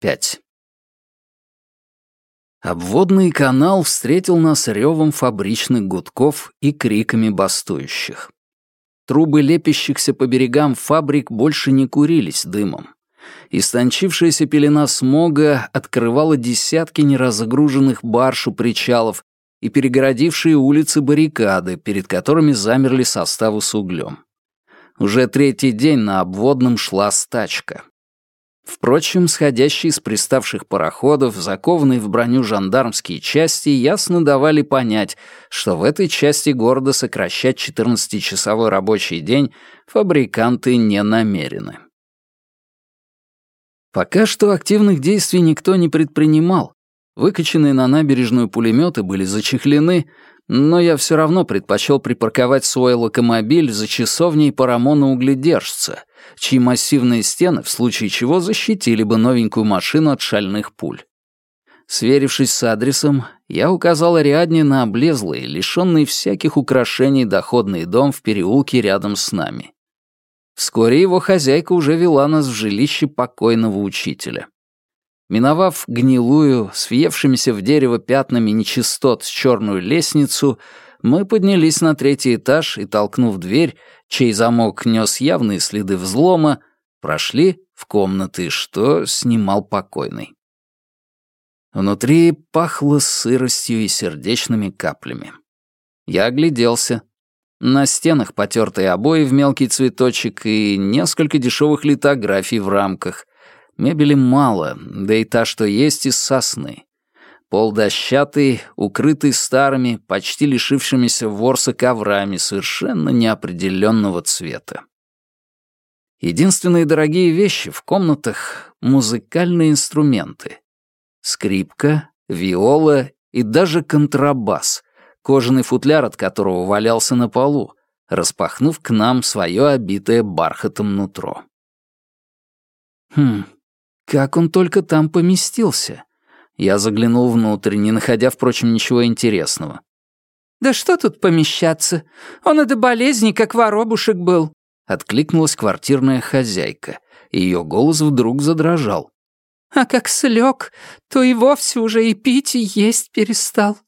5. Обводный канал встретил нас ревом фабричных гудков и криками бастующих. Трубы лепящихся по берегам фабрик больше не курились дымом. Истончившаяся пелена смога открывала десятки неразгруженных барж у причалов и перегородившие улицы баррикады, перед которыми замерли составы с углем. Уже третий день на обводном шла стачка. Впрочем, сходящие с приставших пароходов, закованные в броню жандармские части, ясно давали понять, что в этой части города сокращать 14-часовой рабочий день фабриканты не намерены. Пока что активных действий никто не предпринимал. Выкачанные на набережную пулеметы были зачехлены, но я все равно предпочел припарковать свой локомобиль за часовней Парамона Угледержца, чьи массивные стены, в случае чего, защитили бы новенькую машину от шальных пуль. Сверившись с адресом, я указал Ариадне на облезлый, лишенный всяких украшений доходный дом в переулке рядом с нами. Вскоре его хозяйка уже вела нас в жилище покойного учителя. Миновав гнилую, с въевшимися в дерево пятнами нечистот черную лестницу, мы поднялись на третий этаж и, толкнув дверь, чей замок нес явные следы взлома, прошли в комнаты, что снимал покойный. Внутри пахло сыростью и сердечными каплями. Я огляделся. На стенах потертые обои в мелкий цветочек и несколько дешевых литографий в рамках. Мебели мало, да и та, что есть, из сосны. Пол дощатый, укрытый старыми, почти лишившимися ворса коврами совершенно неопределенного цвета. Единственные дорогие вещи в комнатах — музыкальные инструменты. Скрипка, виола и даже контрабас, кожаный футляр от которого валялся на полу, распахнув к нам свое обитое бархатом нутро. Хм, как он только там поместился? Я заглянул внутрь, не находя, впрочем, ничего интересного. «Да что тут помещаться? Он и до болезни, как воробушек был», — откликнулась квартирная хозяйка. Ее голос вдруг задрожал. «А как слег, то и вовсе уже и пить, и есть перестал».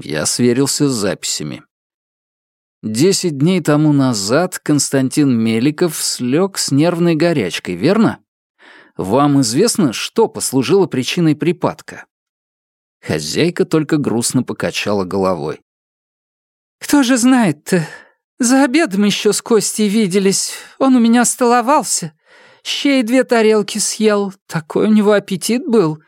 Я сверился с записями. Десять дней тому назад Константин Меликов слег с нервной горячкой, верно? Вам известно, что послужило причиной припадка?» Хозяйка только грустно покачала головой. «Кто же знает-то? За обедом еще с Костей виделись. Он у меня столовался. Щей две тарелки съел. Такой у него аппетит был.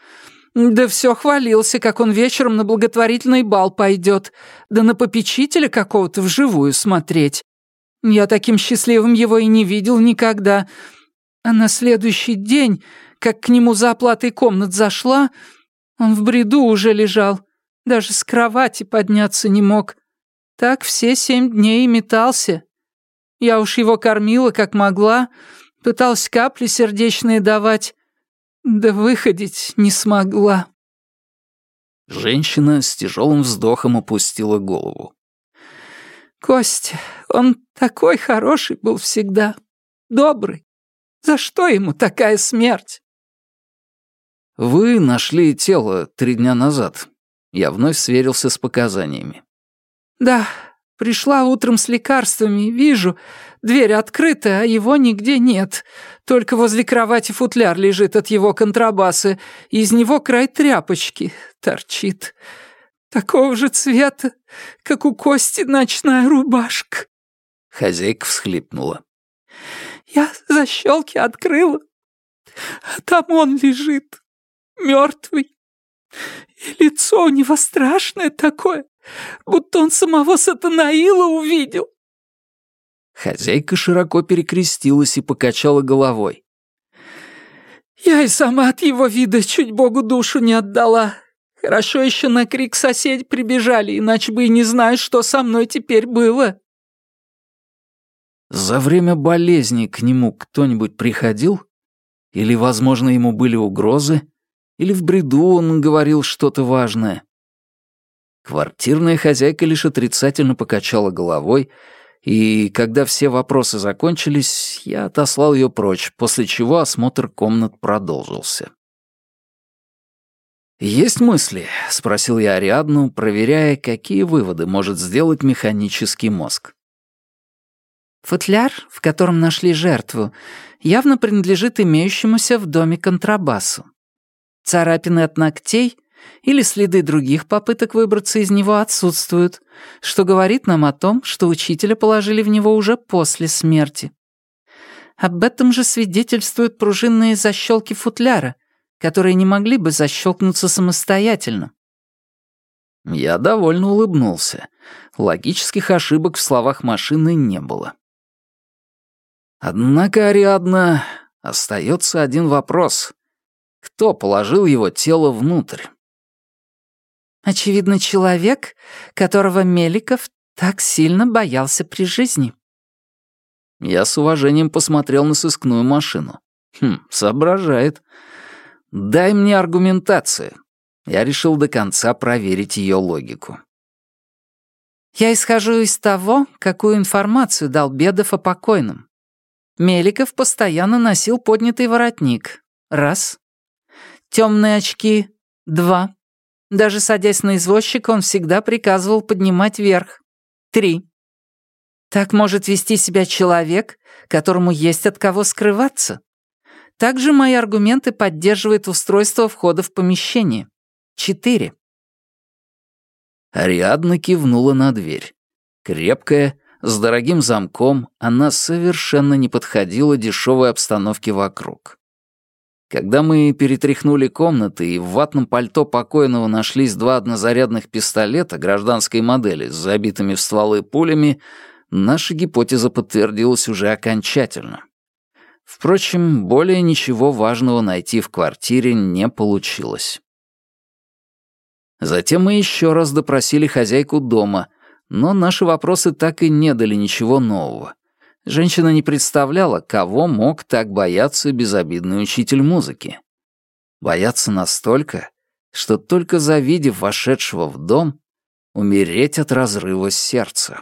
Да все хвалился, как он вечером на благотворительный бал пойдет. Да на попечителя какого-то вживую смотреть. Я таким счастливым его и не видел никогда. А на следующий день, как к нему за оплатой комнат зашла, он в бреду уже лежал, даже с кровати подняться не мог. Так все семь дней и метался. Я уж его кормила как могла, пыталась капли сердечные давать, да выходить не смогла. Женщина с тяжелым вздохом опустила голову. «Костя, он такой хороший был всегда, добрый. За что ему такая смерть?» «Вы нашли тело три дня назад». Я вновь сверился с показаниями. «Да, пришла утром с лекарствами, вижу, дверь открыта, а его нигде нет. Только возле кровати футляр лежит от его контрабаса, и из него край тряпочки торчит. Такого же цвета, как у Кости ночная рубашка». Хозяйка всхлипнула. Я защелки открыла, а там он лежит, мертвый. И лицо у него страшное такое, будто он самого Сатанаила увидел. Хозяйка широко перекрестилась и покачала головой. Я и сама от его вида чуть Богу душу не отдала. Хорошо еще на крик соседи прибежали, иначе бы и не знаю, что со мной теперь было. За время болезни к нему кто-нибудь приходил? Или, возможно, ему были угрозы? Или в бреду он говорил что-то важное? Квартирная хозяйка лишь отрицательно покачала головой И когда все вопросы закончились, я отослал ее прочь, после чего осмотр комнат продолжился. «Есть мысли?» — спросил я Ариадну, проверяя, какие выводы может сделать механический мозг. Футляр, в котором нашли жертву, явно принадлежит имеющемуся в доме контрабасу. Царапины от ногтей или следы других попыток выбраться из него отсутствуют, что говорит нам о том, что учителя положили в него уже после смерти. Об этом же свидетельствуют пружинные защелки футляра, которые не могли бы защелкнуться самостоятельно. Я довольно улыбнулся. Логических ошибок в словах машины не было. Однако, Ариадна, остается один вопрос. Кто положил его тело внутрь? Очевидно, человек, которого Меликов так сильно боялся при жизни. Я с уважением посмотрел на сыскную машину. Хм, соображает. Дай мне аргументацию. Я решил до конца проверить ее логику. Я исхожу из того, какую информацию дал Бедов о покойном. Меликов постоянно носил поднятый воротник. Раз. Темные очки. Два. Даже садясь на извозчика, он всегда приказывал поднимать вверх. Три. Так может вести себя человек, которому есть от кого скрываться. Также мои аргументы поддерживает устройство входа в помещение. Четыре. Ариадна кивнула на дверь. Крепкая, с дорогим замком, она совершенно не подходила дешевой обстановке вокруг. Когда мы перетряхнули комнаты и в ватном пальто покойного нашлись два однозарядных пистолета гражданской модели с забитыми в стволы пулями, наша гипотеза подтвердилась уже окончательно. Впрочем, более ничего важного найти в квартире не получилось. Затем мы еще раз допросили хозяйку дома, но наши вопросы так и не дали ничего нового. Женщина не представляла, кого мог так бояться безобидный учитель музыки. Бояться настолько, что только завидев вошедшего в дом, умереть от разрыва сердца.